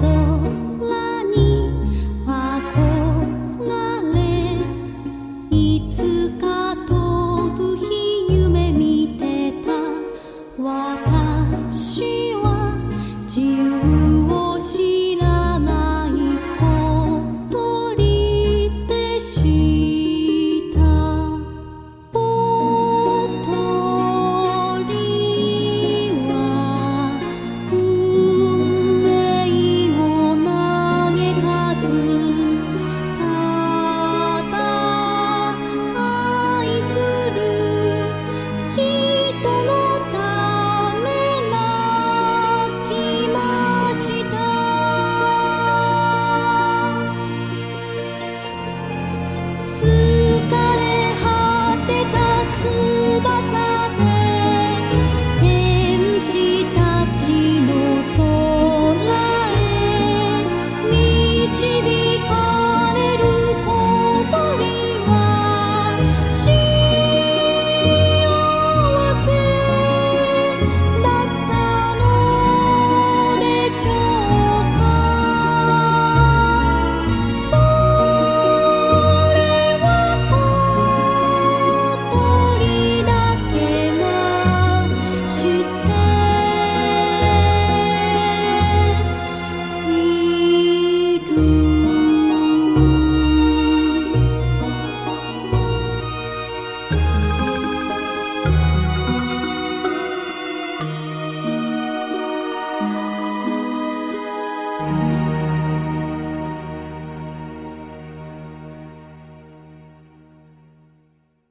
空に憧れいつか思。